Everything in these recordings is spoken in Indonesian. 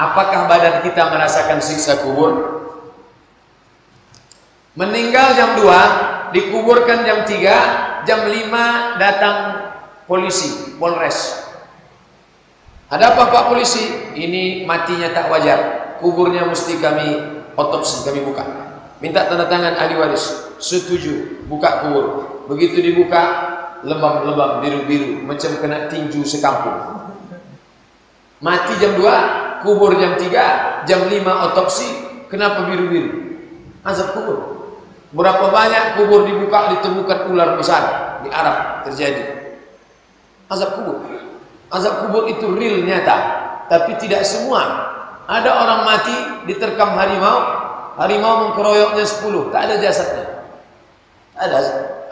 Apakah badan kita merasakan siksa kubur? Meninggal jam 2, dikuburkan jam 3, jam 5 datang polisi, Polres. Ada apa Pak polisi? Ini matinya tak wajar. Kuburnya mesti kami otopsi, kami buka. Minta tanda tangan ahli waris. Setuju, buka kubur. Begitu dibuka, lebam-lebam biru-biru macam kena tinju sekampung. Mati jam 2, kubur jam 3, jam 5 otopsi, kenapa biru-biru? Azab kubur. Berapa banyak kubur dibuka ditemukan ular besar di Arab terjadi. Azab kubur. Azab kubur itu real nyata, tapi tidak semua. Ada orang mati diterkam harimau, harimau mengkeroyoknya 10, tak ada jasadnya. Ada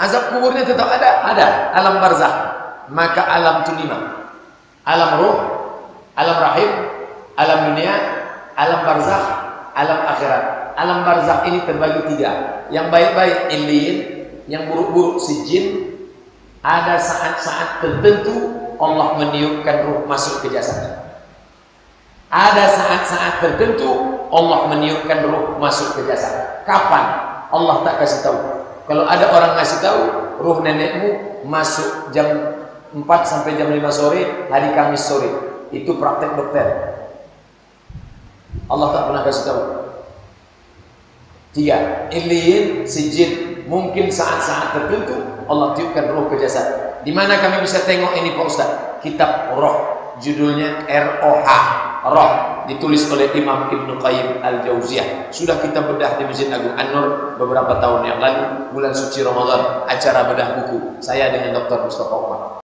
azab kuburnya tetap ada, ada alam barzah. Maka alam itu lima. Alam ruh, alam rahim, alam dunia, alam barzah, alam akhirat. Alam barzah ini terbagi tiga. Yang baik-baik yang buruk-buruk sijin. Ada saat-saat tertentu Allah meniupkan ruh masuk ke jasad. Ada saat-saat tertentu Allah meniupkan ruh masuk ke jasad. Kapan? Allah tak kasih tahu. Kalau ada orang ngasih tahu, ruh nenekmu masuk jam 4 sampai jam 5 sore, hari Kamis sore. Itu praktek dokter. Allah tak pernah kasih tahu. Tiga, iliin, sijin, mungkin saat-saat tertentu Allah tiupkan roh ke jasad. Di mana kami bisa tengok ini Pak Ustaz? Kitab Roh, judulnya R-O-H, Roh, ditulis oleh Imam Ibn Qayyim Al-Jauziyah. Sudah kita bedah di Masjid Agung An-Nur beberapa tahun yang lalu, bulan suci Ramadan, acara bedah buku. Saya dengan Dr. Mustafa Umar.